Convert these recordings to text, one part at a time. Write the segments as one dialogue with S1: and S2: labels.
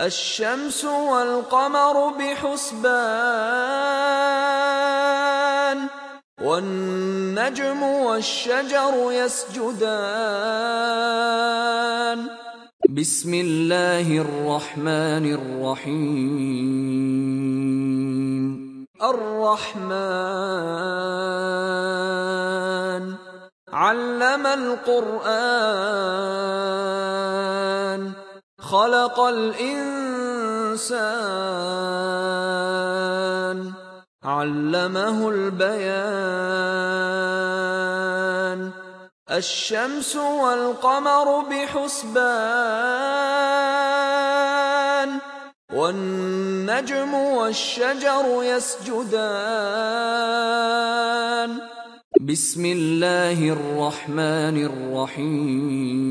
S1: الشمس والقمر بحسبان والنجم والشجر يسجدان. بسم الله الرحمن الرحيم. الرحمن. علم القرآن. خلق الإنسان. علمه البيان. الشمس والقمر بحسبان. والنجم والشجر يسجدان. بسم الله الرحمن الرحيم.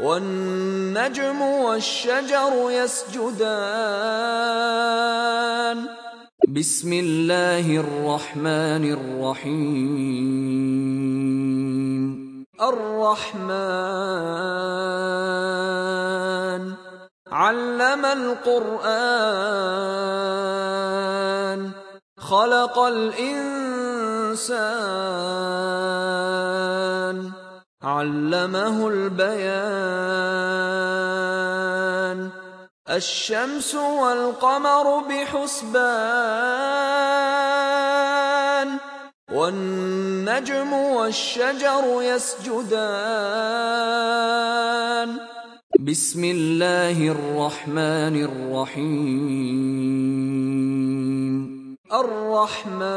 S1: والنجم والشجر يسجدان. بسم الله الرحمن الرحيم. الرحمن. علم القرآن. خلق الإنسان. علمه البيان. الشمس والقمر بحسبان والنجم والشجر يسجدان. بسم الله الرحمن الرحيم. الرحمن.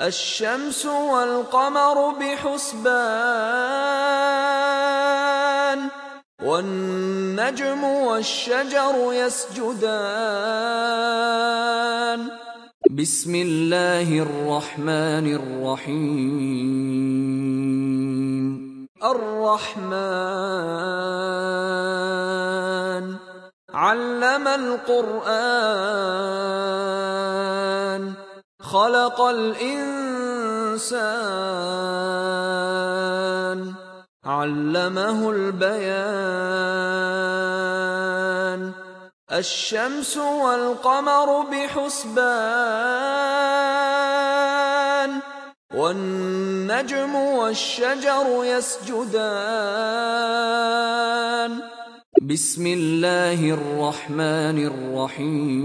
S1: الشمس والقمر بحسبان والنجم والشجر يسجدان. بسم الله الرحمن الرحيم. الرحمن. علم القرآن. خلق الإنسان. علمه البيان. الشمس والقمر بحسبان. والنجم والشجر يسجدان. بسم الله الرحمن الرحيم.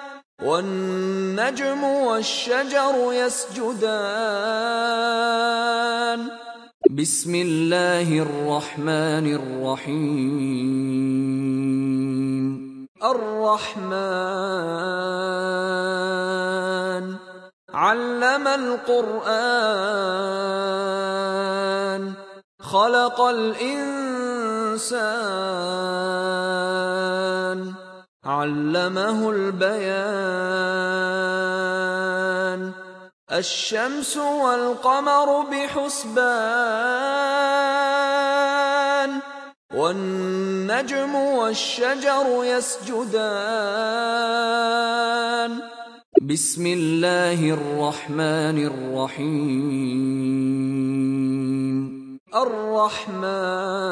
S1: والنجم والشجر يسجدان. بسم الله الرحمن الرحيم. الرحمن. علم القرآن. خلق الإنسان. علمه البيان. الشمس والقمر بحسبان والنجم والشجر يسجدان. بسم الله الرحمن الرحيم. الرحمن.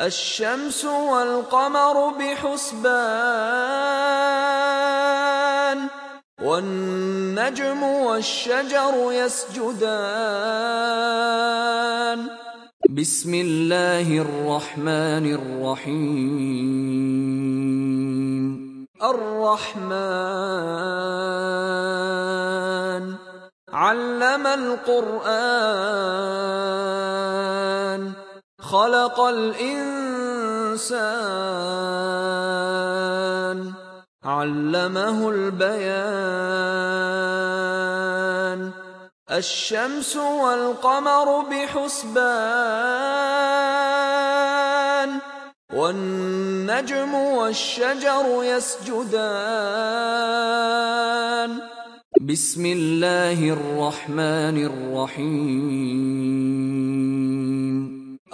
S1: الشمس والقمر بحسبان والنجم والشجر يسجدان. بسم الله الرحمن الرحيم. الرحمن. علم القرآن. خلق الإنسان. علمه البيان. الشمس والقمر بحسبان. والنجم والشجر يسجدان. بسم الله الرحمن الرحيم.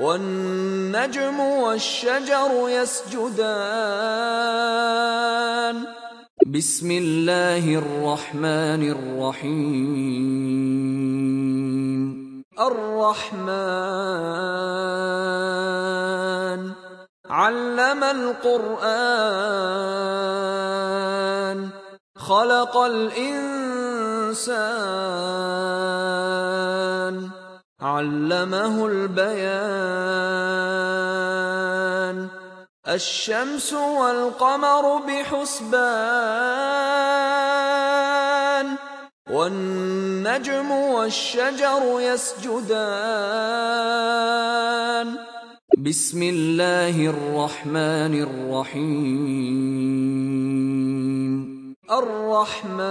S1: والنجم والشجر يسجدان. بسم الله الرحمن الرحيم. الرحمن. علم القرآن. خلق الإنسان. علمه البيان. الشمس والقمر بحسبان والنجم والشجر يسجدان. بسم الله الرحمن الرحيم. الرحمن.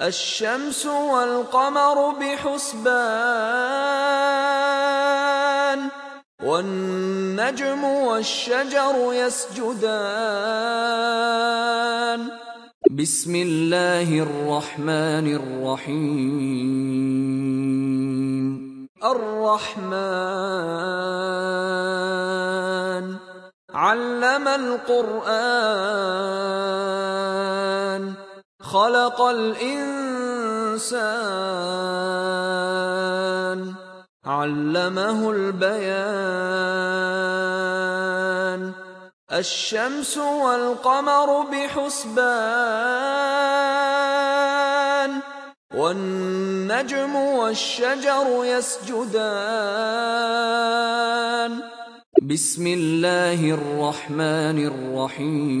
S1: الشمس والقمر بحسبان والنجم والشجر يسجدان. بسم الله الرحمن الرحيم. الرحمن. علم القرآن. خلق الإنسان. علمه البيان. الشمس والقمر بحسبان. والنجم والشجر يسجدان. بسم الله الرحمن الرحيم.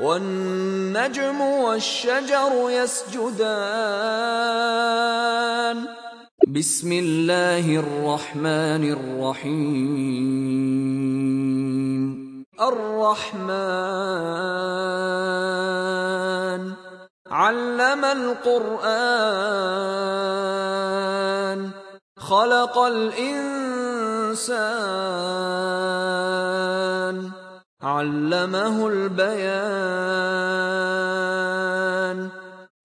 S1: والنجم والشجر يسجدان. بسم الله الرحمن الرحيم. الرحمن. علم القرآن. خلق الإنسان. علمه البيان.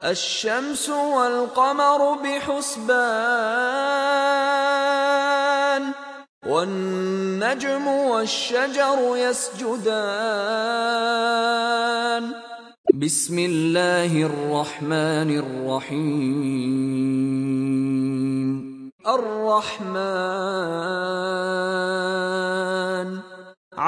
S1: الشمس والقمر بحسبان والنجم والشجر يسجدان. بسم الله الرحمن الرحيم. الرحمن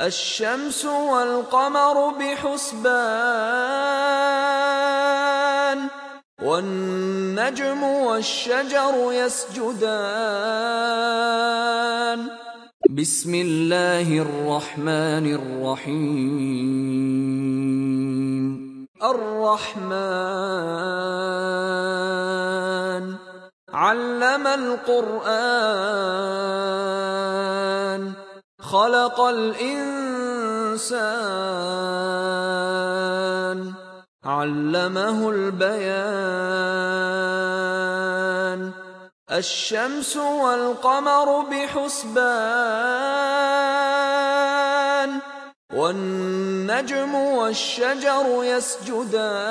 S1: الشمس والقمر بحسبان والنجم والشجر يسجدان. بسم الله الرحمن الرحيم. الرحمن. علم القرآن. خلق الإنسان. علمه البيان. الشمس والقمر بحسبان. والنجم والشجر يسجدان.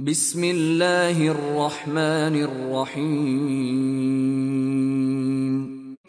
S1: بسم الله الرحمن الرحيم.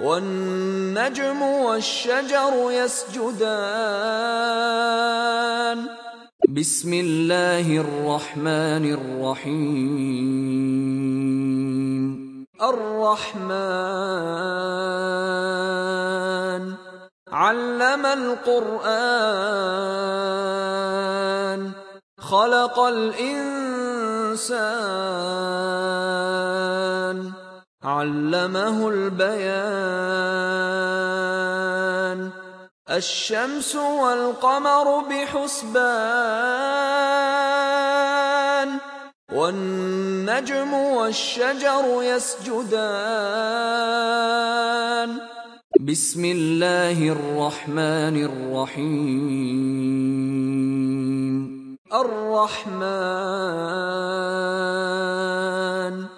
S1: والنجم والشجر يسجدان. بسم الله الرحمن الرحيم. الرحمن. علم القرآن. خلق الإنسان. علمه البيان. الشمس والقمر بحسبان والنجم والشجر يسجدان. بسم الله الرحمن الرحيم. الرحمن.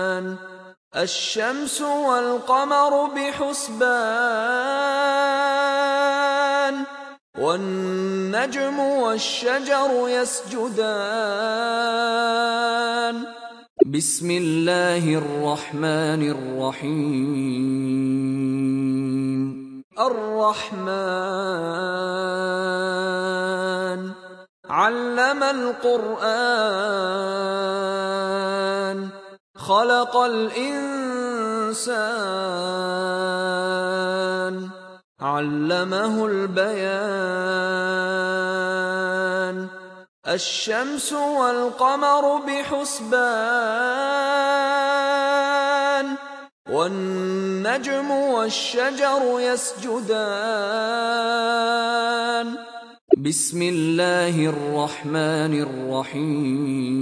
S1: الشمس والقمر بحسبان والنجم والشجر يسجدان. بسم الله الرحمن الرحيم. الرحمن. علم القرآن. خلق الإنسان. علمه البيان. الشمس والقمر بحسبان. والنجم والشجر يسجدان. بسم الله الرحمن الرحيم.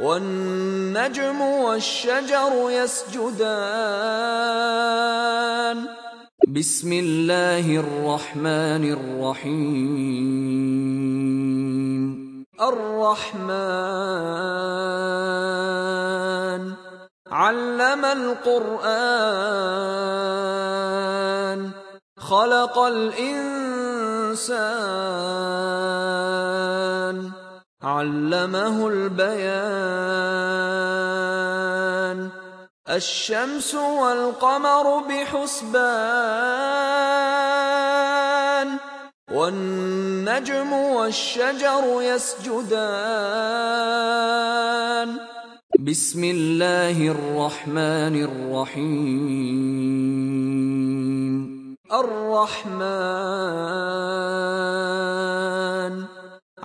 S1: والنجم والشجر يسجدان. بسم الله الرحمن الرحيم. الرحمن. علم القرآن. خلق الإنسان. علمه البيان. الشمس والقمر بحسبان والنجم والشجر يسجدان. بسم الله الرحمن الرحيم. الرحمن.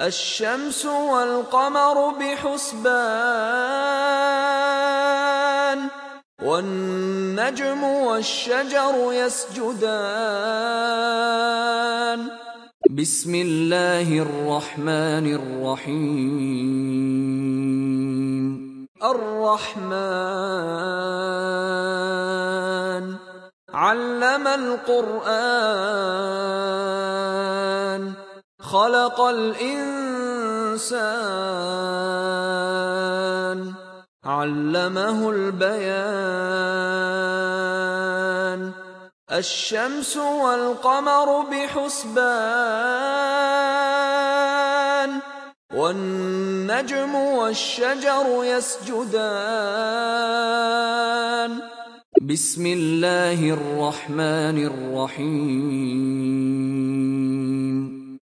S1: الشمس والقمر بحسبان والنجم والشجر يسجدان. بسم الله الرحمن الرحيم. الرحمن. علم القرآن. خلق الإنسان. علمه البيان. الشمس والقمر بحسبان. والنجم والشجر يسجدان. بسم الله الرحمن الرحيم.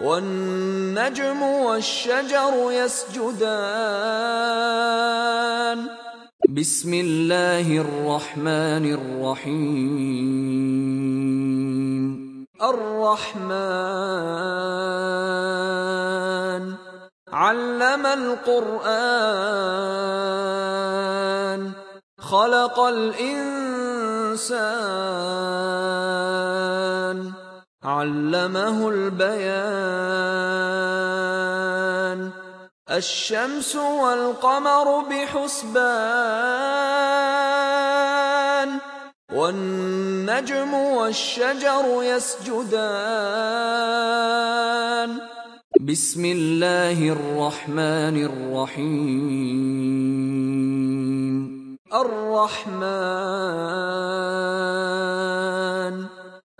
S1: والنجم والشجر يسجدان. بسم الله الرحمن الرحيم. الرحمن. علم القرآن. خلق الإنسان. علمه البيان. الشمس والقمر بحسبان والنجم والشجر يسجدان. بسم الله الرحمن الرحيم. الرحمن.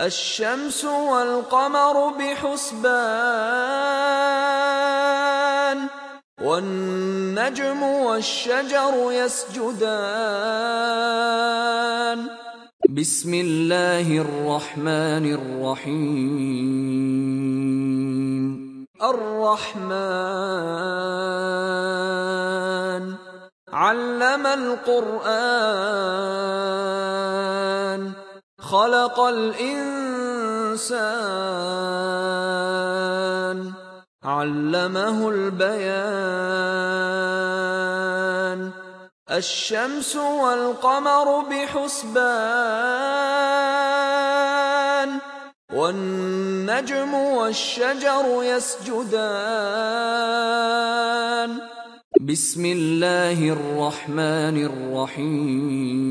S1: الشمس والقمر بحسبان والنجم والشجر يسجدان. بسم الله الرحمن الرحيم. الرحمن. علم القرآن. خلق الإنسان. علمه البيان. الشمس والقمر بحسبان. والنجم والشجر يسجدان. بسم الله الرحمن الرحيم.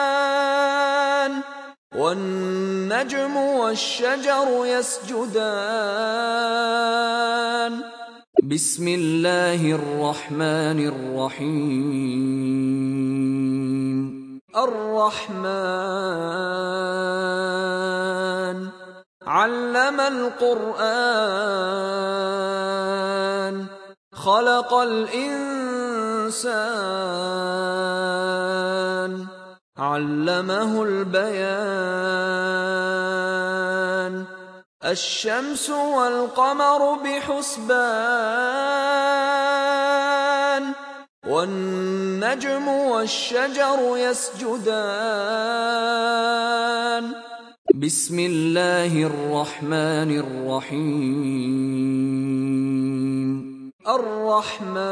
S1: والنجم والشجر يسجدان. بسم الله الرحمن الرحيم. الرحمن. علم القرآن. خلق الإنسان. علمه البيان. الشمس والقمر بحسبان والنجم والشجر يسجدان. بسم الله الرحمن الرحيم. الرحمن.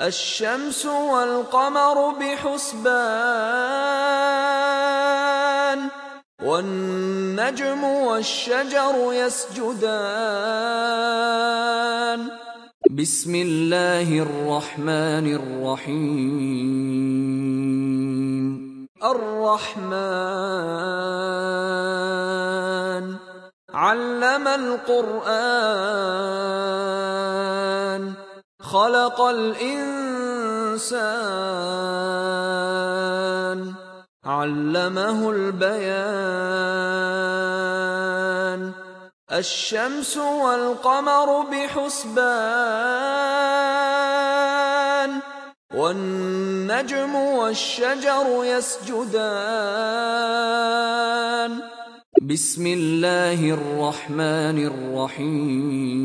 S1: الشمس والقمر بحسبان والنجم والشجر يسجدان. بسم الله الرحمن الرحيم. الرحمن. علم القرآن. خلق الإنسان. علمه البيان. الشمس والقمر بحسبان. والنجم والشجر يسجدان. بسم الله الرحمن الرحيم.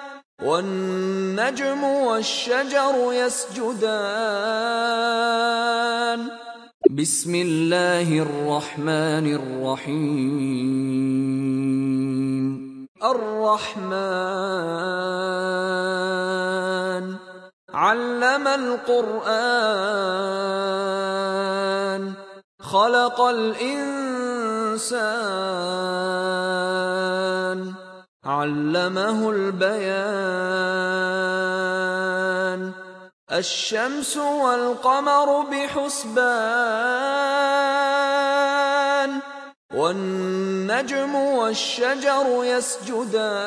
S1: والنجم والشجر يسجدان. بسم الله الرحمن الرحيم. الرحمن. علم القرآن. خلق الإنسان. علمه البيان. الشمس والقمر بحسبان والنجم والشجر يسجدان.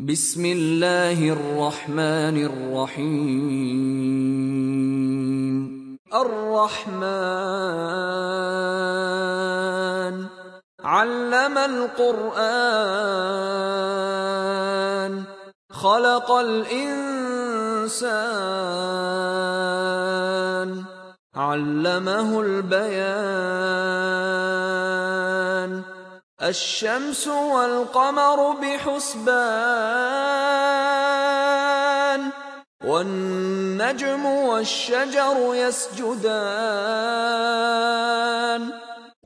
S1: بسم الله الرحمن الرحيم. الرحمن علم القرآن خلق الإنسان علمه البيان. الشمس والقمر بحسبان والنجم والشجر يسجدان.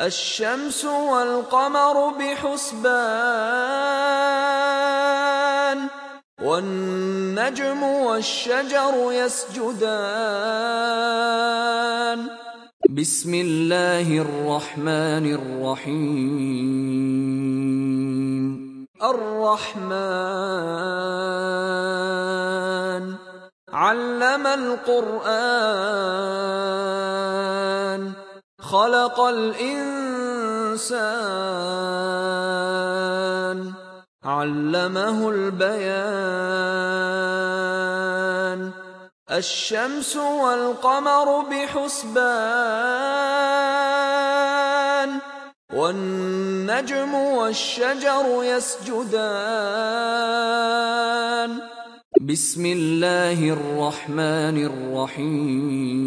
S1: الشمس والقمر بحسبان والنجم والشجر يسجدان. بسم الله الرحمن الرحيم. الرحمن. علم القرآن. خلق الإنسان. علمه البيان. الشمس والقمر بحسبان. والنجم والشجر يسجدان. بسم الله الرحمن الرحيم.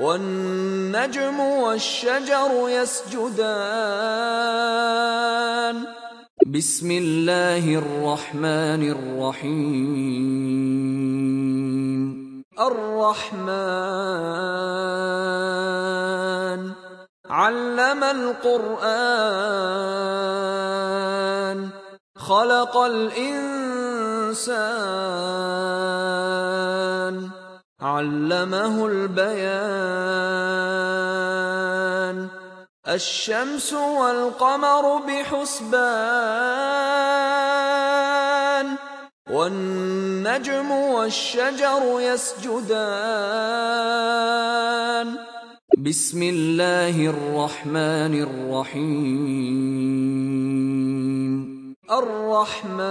S1: والنجم والشجر يسجدان. بسم الله الرحمن الرحيم. الرحمن. علم القرآن. خلق الإنسان. علمه البيان. الشمس والقمر بحسبان والنجم والشجر يسجدان. بسم الله الرحمن الرحيم. الرحمن.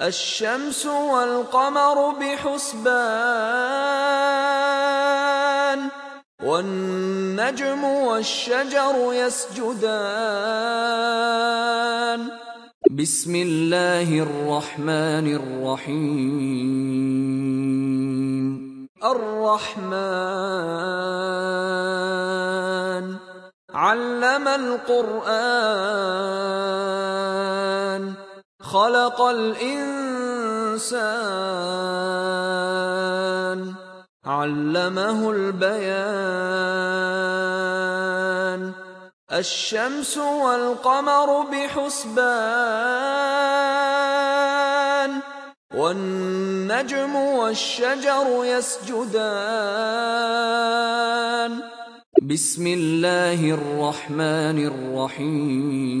S1: الشمس والقمر بحسبان والنجم والشجر يسجدان. بسم الله الرحمن الرحيم. الرحمن. علم القرآن. خلق الإنسان. علمه البيان. الشمس والقمر بحسبان. والنجم والشجر يسجدان. بسم الله الرحمن الرحيم.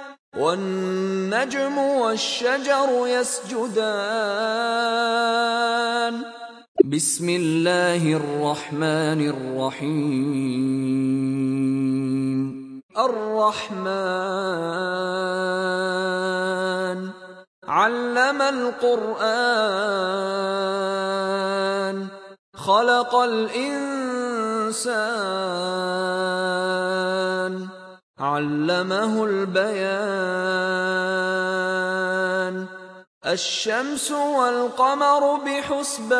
S1: والنجم والشجر يسجدان. بسم الله الرحمن الرحيم. الرحمن. علم القرآن. خلق الإنسان. علمه البيان. الشمس والقمر بحسبان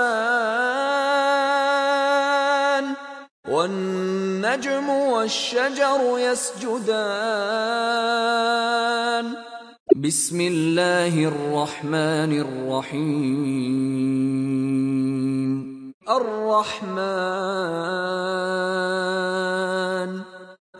S1: والنجم والشجر يسجدان. بسم الله الرحمن الرحيم. الرحمن.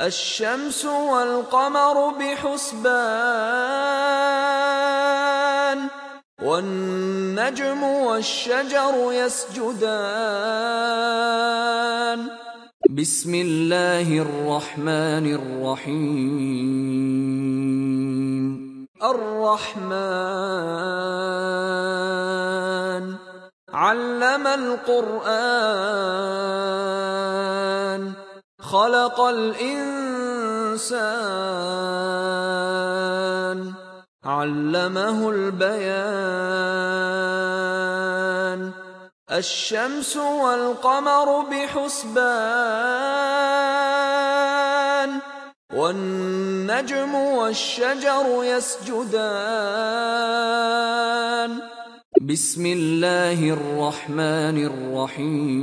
S1: الشمس والقمر بحسبان والنجم والشجر يسجدان. بسم الله الرحمن الرحيم. الرحمن. علم القرآن. خلق الإنسان. علمه البيان. الشمس والقمر بحسبان. والنجم والشجر يسجدان. بسم الله الرحمن الرحيم.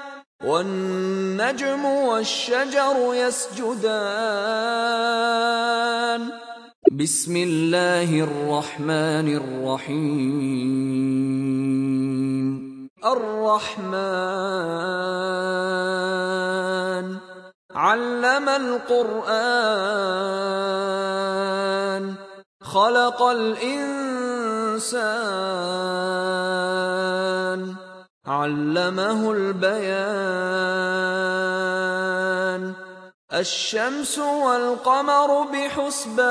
S1: والنجم والشجر يسجدان. بسم الله الرحمن الرحيم. الرحمن. علم القرآن. خلق الإنسان. علمه البيان. الشمس والقمر بحسبان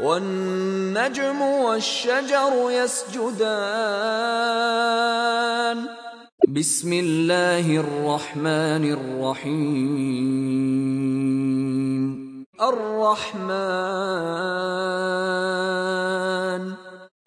S1: والنجم والشجر يسجدان. بسم الله الرحمن الرحيم. الرحمن.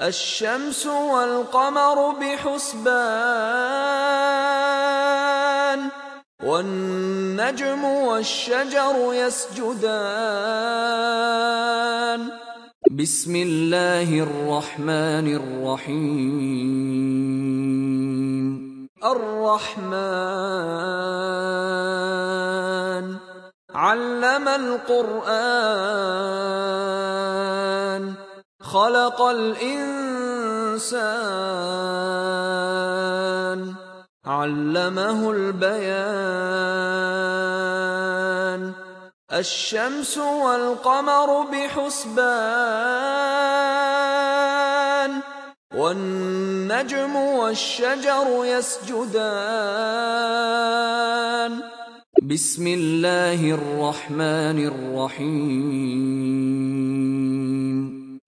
S1: الشمس والقمر بحسبان والنجم والشجر يسجدان. بسم الله الرحمن الرحيم. الرحمن. علم القرآن. خلق الإنسان. علمه البيان. الشمس والقمر بحسبان. والنجم والشجر يسجدان. بسم الله الرحمن الرحيم.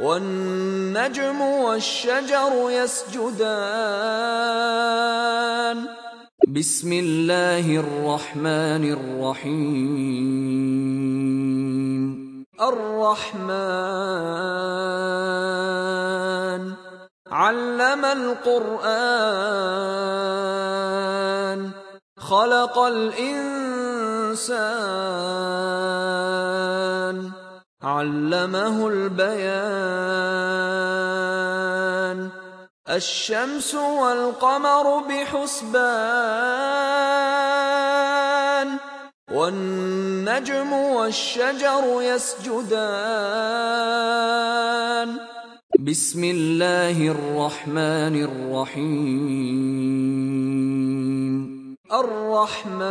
S1: والنجم والشجر يسجدان. بسم الله الرحمن الرحيم. الرحمن. علم القرآن. خلق الإنسان. علمه البيان. الشمس والقمر بحسبان والنجم والشجر يسجدان. بسم الله الرحمن الرحيم. الرحمن.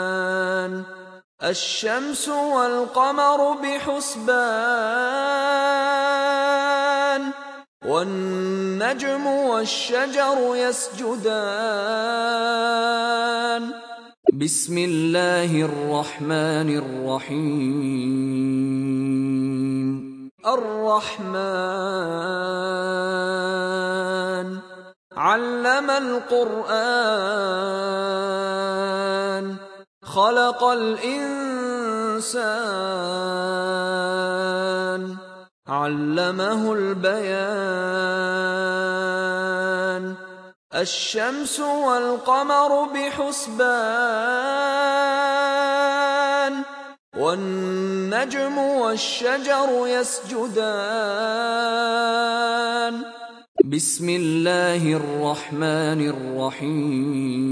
S1: الشمس والقمر بحسبان والنجم والشجر يسجدان. بسم الله الرحمن الرحيم. الرحمن. علم القرآن. خلق الإنسان. علمه البيان. الشمس والقمر بحسبان. والنجم والشجر يسجدان. بسم الله الرحمن الرحيم.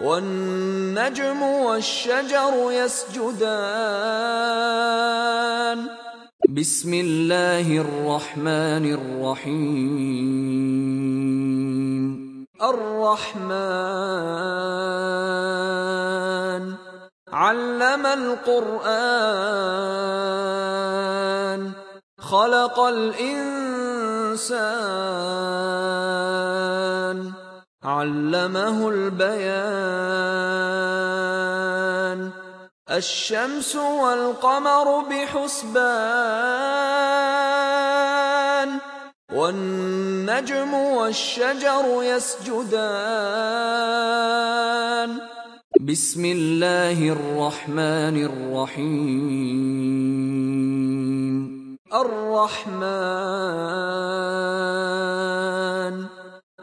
S1: والنجم والشجر يسجدان. بسم الله الرحمن الرحيم. الرحمن. علم القرآن. خلق الإنسان. علمه البيان. الشمس والقمر بحسبان والنجم والشجر يسجدان. بسم الله الرحمن الرحيم. الرحمن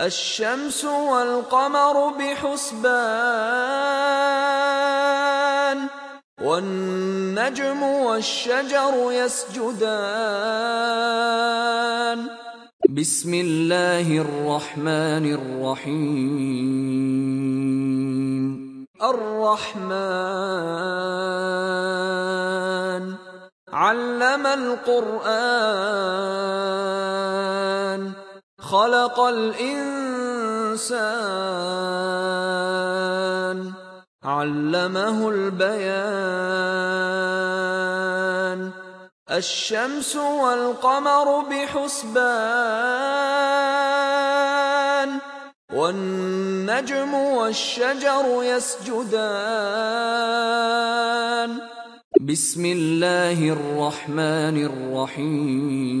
S1: الشمس والقمر بحسبان والنجم والشجر يسجدان. بسم الله الرحمن الرحيم. الرحمن. علم القرآن. خلق الإنسان. علمه البيان. الشمس والقمر بحسبان. والنجم والشجر يسجدان. بسم الله الرحمن الرحيم.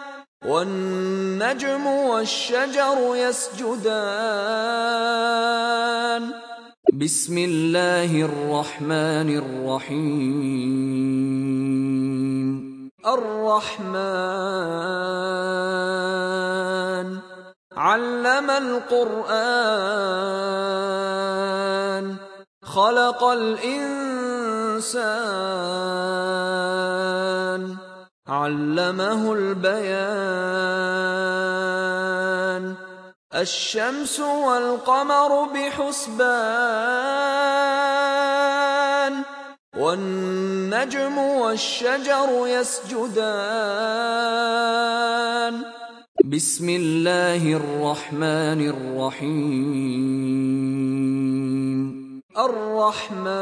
S1: والنجم والشجر يسجدان. بسم الله الرحمن الرحيم. الرحمن. علم القرآن. خلق الإنسان. علمه البيان. الشمس والقمر بحسبان والنجم والشجر يسجدان. بسم الله الرحمن الرحيم. الرحمن.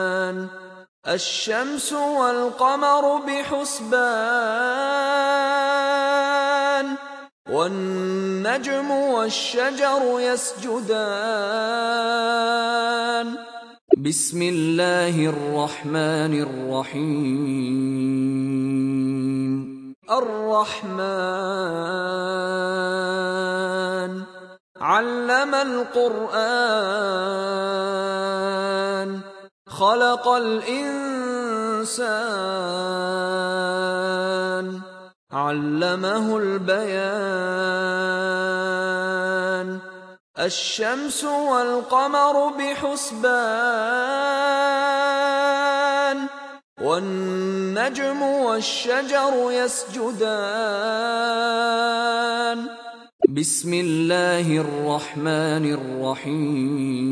S1: الشمس والقمر بحسبان والنجم والشجر يسجدان. بسم الله الرحمن الرحيم. الرحمن. علم القرآن. خلق الإنسان. علمه البيان. الشمس والقمر بحسبان. والنجم والشجر يسجدان. بسم الله الرحمن الرحيم.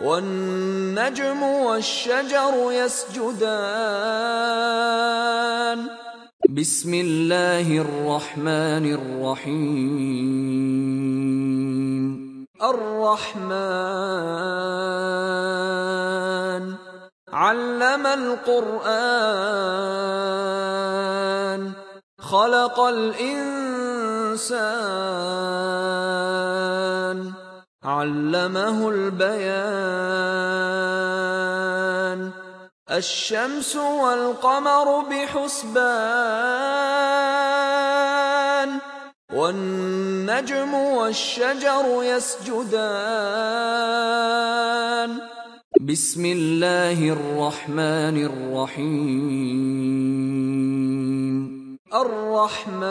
S1: والنجم والشجر يسجدان. بسم الله الرحمن الرحيم. الرحمن. علم القرآن. خلق الإنسان. علمه البيان. الشمس والقمر بحسبان والنجم والشجر يسجدان. بسم الله الرحمن الرحيم. الرحمن.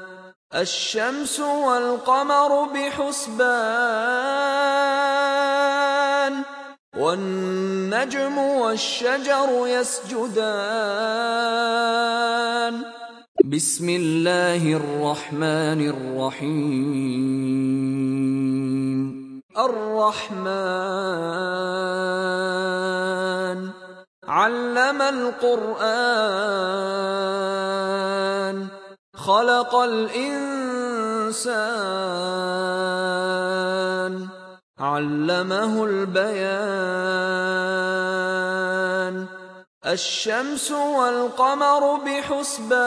S1: الشمس والقمر بحسبان والنجم والشجر يسجدان. بسم الله الرحمن الرحيم. الرحمن. علم القرآن. خلق الإنسان. علمه البيان. الشمس والقمر بحسبان.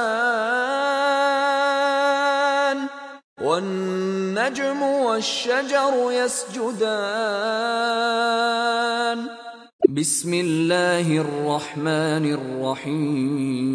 S1: والنجم والشجر يسجدان. بسم الله الرحمن الرحيم.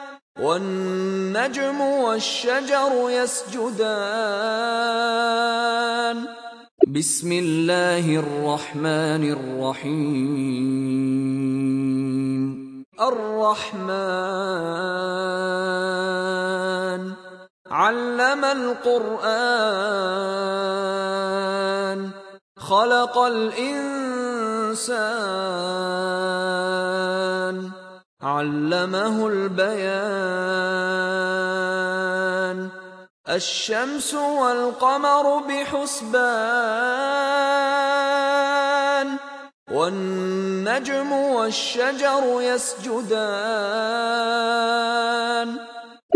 S1: والنجم والشجر يسجدان. بسم الله الرحمن الرحيم. الرحمن. علم القرآن. خلق الإنسان. علمه البيان. الشمس والقمر بحسبان والنجم والشجر يسجدان.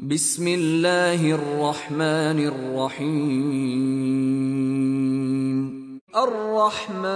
S1: بسم الله الرحمن الرحيم. الرحمن.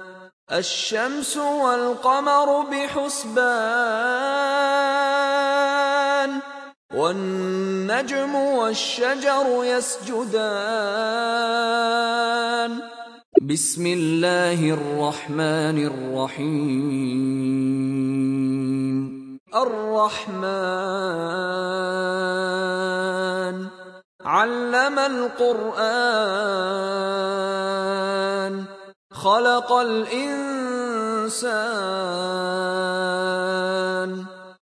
S1: الشمس والقمر بحسبان والنجم والشجر يسجدان. بسم الله الرحمن الرحيم. الرحمن. علم القرآن. خلق الإنسان.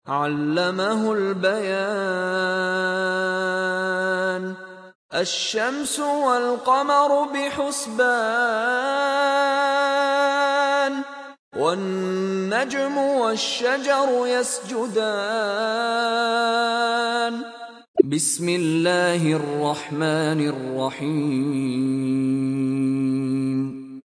S1: علمه البيان. الشمس والقمر بحسبان. والنجم والشجر يسجدان. بسم الله الرحمن الرحيم.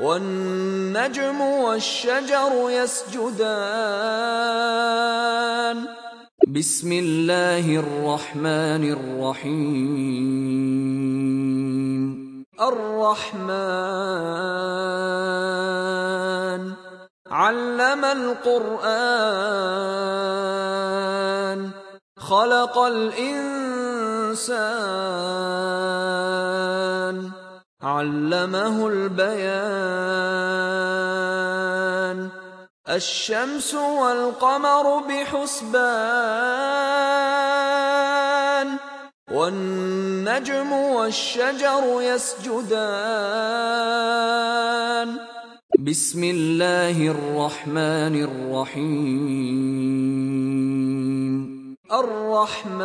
S1: والنجم والشجر يسجدان. بسم الله الرحمن الرحيم. الرحمن. علم القرآن. خلق الإنسان. علمه البيان. الشمس والقمر بحسبان والنجم والشجر يسجدان. بسم الله الرحمن الرحيم. الرحمن.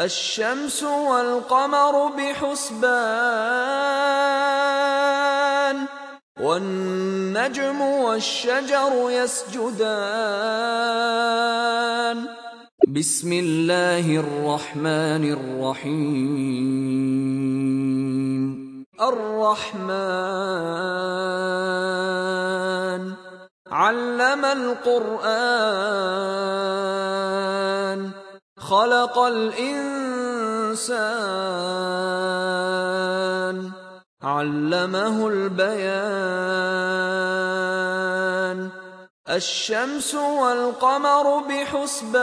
S1: الشمس والقمر بحسبان والنجم والشجر يسجدان بسم الله الرحمن الرحيم الرحمن علم القرآن خلق الإنسان. علمه البيان. الشمس والقمر بحسبان.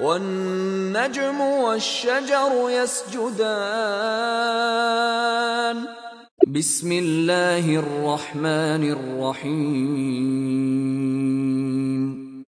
S1: والنجم والشجر يسجدان. بسم الله الرحمن الرحيم.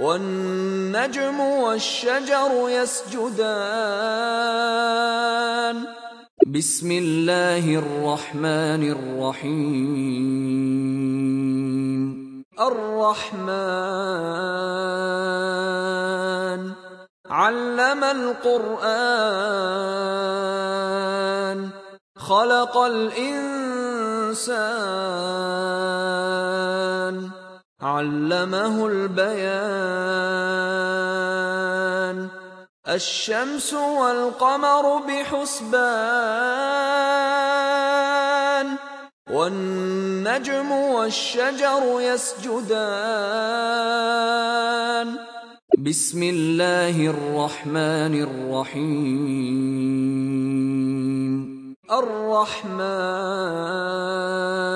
S1: والنجم والشجر يسجدان. بسم الله الرحمن الرحيم. الرحمن. علم القرآن. خلق الإنسان. علمه البيان. الشمس والقمر بحسبان والنجم والشجر يسجدان. بسم الله الرحمن الرحيم. الرحمن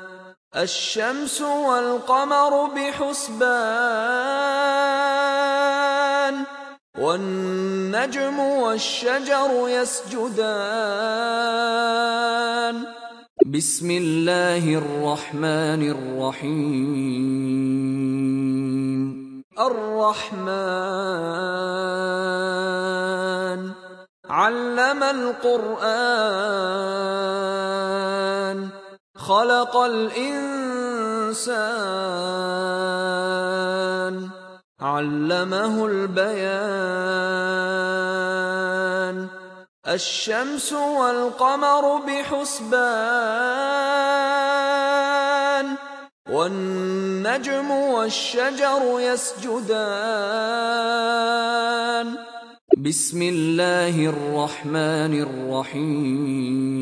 S1: الشمس والقمر بحسبان والنجم والشجر يسجدان. بسم الله الرحمن الرحيم. الرحمن. علم القرآن. خلق الإنسان. علمه البيان. الشمس والقمر بحسبان. والنجم والشجر يسجدان. بسم الله الرحمن الرحيم.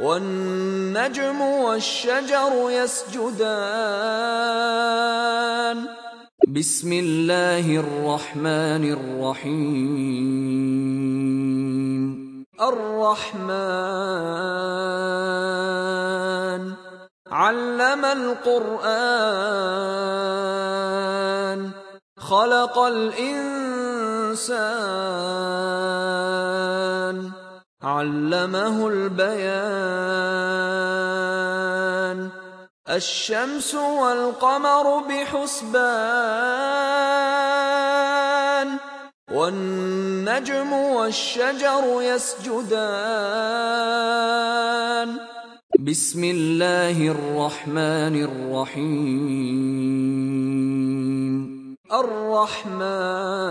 S1: والنجم والشجر يسجدان. بسم الله الرحمن الرحيم. الرحمن. علم القرآن. خلق الإنسان. علمه البيان. الشمس والقمر بحسبان والنجم والشجر يسجدان. بسم الله الرحمن الرحيم. الرحمن.